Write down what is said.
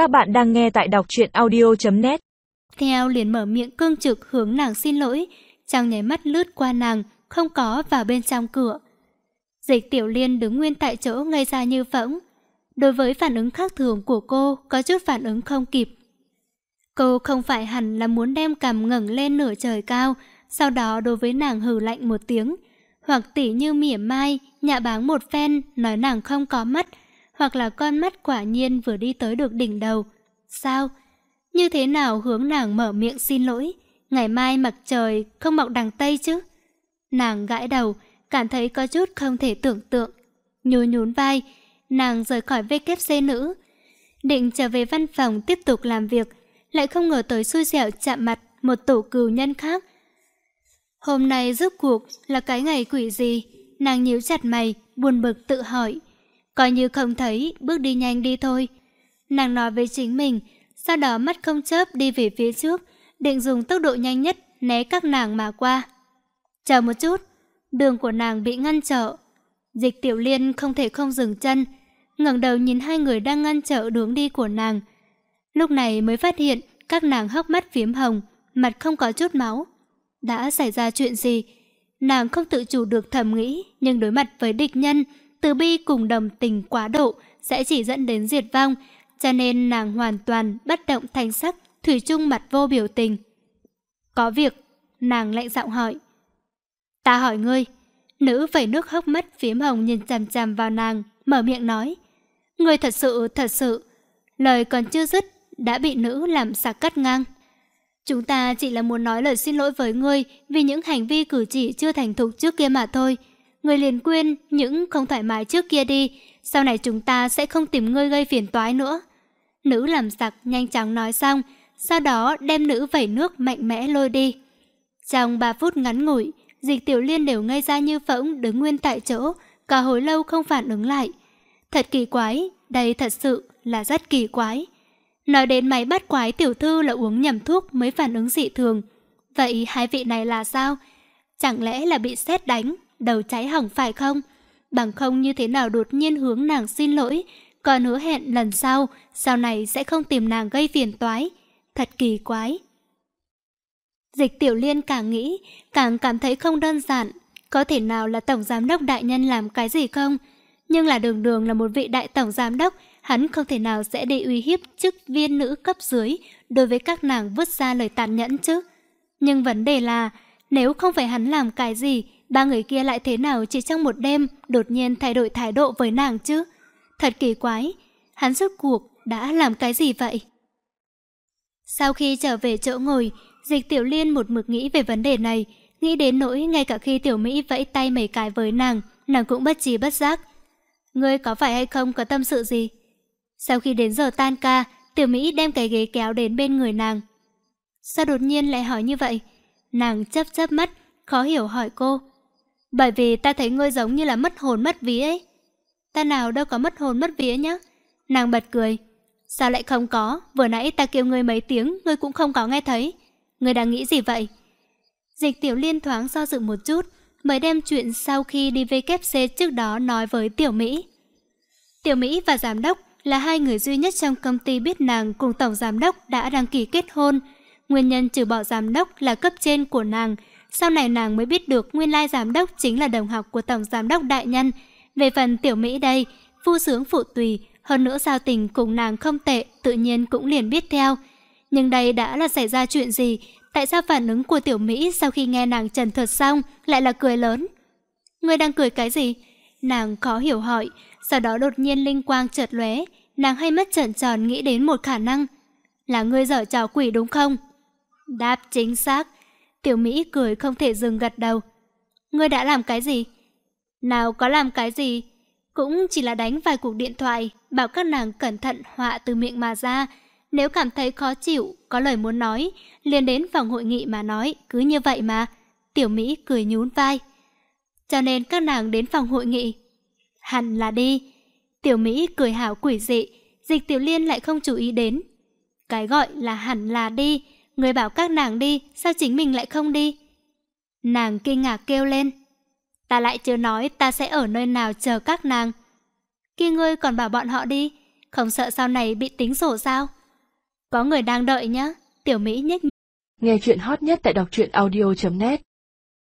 Các bạn đang nghe tại đọc truyện audio.net Theo liền mở miệng cương trực hướng nàng xin lỗi, chàng nháy mắt lướt qua nàng, không có vào bên trong cửa. Dịch tiểu liên đứng nguyên tại chỗ ngây ra như phỗng. Đối với phản ứng khác thường của cô, có chút phản ứng không kịp. Cô không phải hẳn là muốn đem cằm ngẩng lên nửa trời cao, sau đó đối với nàng hừ lạnh một tiếng, hoặc tỉ như mỉa mai, nhạ báng một phen, nói nàng không có mắt, hoặc là con mắt quả nhiên vừa đi tới được đỉnh đầu. Sao? Như thế nào hướng nàng mở miệng xin lỗi? Ngày mai mặt trời không mọc đằng Tây chứ? Nàng gãi đầu, cảm thấy có chút không thể tưởng tượng. Nhún nhún vai, nàng rời khỏi WC nữ. Định trở về văn phòng tiếp tục làm việc, lại không ngờ tới xui xẻo chạm mặt một tổ cừu nhân khác. Hôm nay rốt cuộc là cái ngày quỷ gì? Nàng nhíu chặt mày, buồn bực tự hỏi. Coi như không thấy, bước đi nhanh đi thôi. Nàng nói với chính mình, sau đó mắt không chớp đi về phía trước, định dùng tốc độ nhanh nhất né các nàng mà qua. Chờ một chút, đường của nàng bị ngăn trở. Dịch tiểu liên không thể không dừng chân, ngẩng đầu nhìn hai người đang ngăn trở đường đi của nàng. Lúc này mới phát hiện các nàng hốc mắt phiếm hồng, mặt không có chút máu. Đã xảy ra chuyện gì? Nàng không tự chủ được thầm nghĩ, nhưng đối mặt với địch nhân, từ bi cùng đồng tình quá độ sẽ chỉ dẫn đến diệt vong, cho nên nàng hoàn toàn bất động thanh sắc, thủy chung mặt vô biểu tình. Có việc, nàng lạnh giọng hỏi. Ta hỏi ngươi, nữ vẩy nước hốc mắt phím hồng nhìn chằm chằm vào nàng, mở miệng nói. Ngươi thật sự, thật sự, lời còn chưa dứt, đã bị nữ làm sạc cắt ngang. Chúng ta chỉ là muốn nói lời xin lỗi với ngươi vì những hành vi cử chỉ chưa thành thục trước kia mà thôi người liền quên những không thoải mái trước kia đi, sau này chúng ta sẽ không tìm ngươi gây phiền toái nữa. Nữ làm giặc nhanh chóng nói xong, sau đó đem nữ vẩy nước mạnh mẽ lôi đi. Trong 3 phút ngắn ngủi, dịch tiểu liên đều ngây ra như phỗng đứng nguyên tại chỗ, cả hồi lâu không phản ứng lại. Thật kỳ quái, đây thật sự là rất kỳ quái. Nói đến máy bắt quái tiểu thư là uống nhầm thuốc mới phản ứng dị thường. Vậy hai vị này là sao? Chẳng lẽ là bị sét đánh, đầu cháy hỏng phải không? Bằng không như thế nào đột nhiên hướng nàng xin lỗi, còn hứa hẹn lần sau, sau này sẽ không tìm nàng gây phiền toái. Thật kỳ quái. Dịch tiểu liên càng nghĩ, càng cảm thấy không đơn giản. Có thể nào là tổng giám đốc đại nhân làm cái gì không? Nhưng là đường đường là một vị đại tổng giám đốc, hắn không thể nào sẽ để uy hiếp chức viên nữ cấp dưới đối với các nàng vứt ra lời tàn nhẫn chứ. Nhưng vấn đề là, nếu không phải hắn làm cái gì, ba người kia lại thế nào chỉ trong một đêm đột nhiên thay đổi thái độ với nàng chứ? Thật kỳ quái, hắn rốt cuộc đã làm cái gì vậy? Sau khi trở về chỗ ngồi, dịch tiểu liên một mực nghĩ về vấn đề này, nghĩ đến nỗi ngay cả khi tiểu Mỹ vẫy tay mấy cái với nàng, nàng cũng bất trí bất giác. Ngươi có phải hay không có tâm sự gì? Sau khi đến giờ tan ca, tiểu Mỹ đem cái ghế kéo đến bên người nàng. Sao đột nhiên lại hỏi như vậy? Nàng chấp chấp mắt, khó hiểu hỏi cô. Bởi vì ta thấy ngươi giống như là mất hồn mất vía ấy. Ta nào đâu có mất hồn mất vía nhá. Nàng bật cười. Sao lại không có? Vừa nãy ta kêu ngươi mấy tiếng, ngươi cũng không có nghe thấy. Ngươi đang nghĩ gì vậy? Dịch tiểu liên thoáng do dự một chút, mới đem chuyện sau khi đi VKC trước đó nói với tiểu Mỹ. Tiểu Mỹ và giám đốc là hai người duy nhất trong công ty biết nàng cùng tổng giám đốc đã đăng ký kết hôn. Nguyên nhân trừ bỏ giám đốc là cấp trên của nàng, sau này nàng mới biết được nguyên lai giám đốc chính là đồng học của tổng giám đốc đại nhân. Về phần tiểu Mỹ đây, phu sướng phụ tùy, hơn nữa giao tình cùng nàng không tệ, tự nhiên cũng liền biết theo. Nhưng đây đã là xảy ra chuyện gì? Tại sao phản ứng của tiểu Mỹ sau khi nghe nàng trần thuật xong lại là cười lớn? Ngươi đang cười cái gì? Nàng khó hiểu hỏi, sau đó đột nhiên linh quang chợt lóe, nàng hay mất trợn tròn nghĩ đến một khả năng. Là ngươi dở trò quỷ đúng không? Đáp chính xác. Tiểu Mỹ cười không thể dừng gật đầu. Ngươi đã làm cái gì? Nào có làm cái gì? Cũng chỉ là đánh vài cuộc điện thoại, bảo các nàng cẩn thận họa từ miệng mà ra. Nếu cảm thấy khó chịu, có lời muốn nói, liền đến phòng hội nghị mà nói, cứ như vậy mà. Tiểu Mỹ cười nhún vai. Cho nên các nàng đến phòng hội nghị. Hẳn là đi. Tiểu Mỹ cười hảo quỷ dị, dịch tiểu liên lại không chú ý đến. Cái gọi là hẳn là đi, người bảo các nàng đi, sao chính mình lại không đi? Nàng kinh ngạc kêu lên. Ta lại chưa nói ta sẽ ở nơi nào chờ các nàng. Kia ngươi còn bảo bọn họ đi. không sợ sau này bị tính sổ sao? Có người đang đợi nhá, tiểu Mỹ nhếch Nghe chuyện hot nhất tại đọc truyện audio.net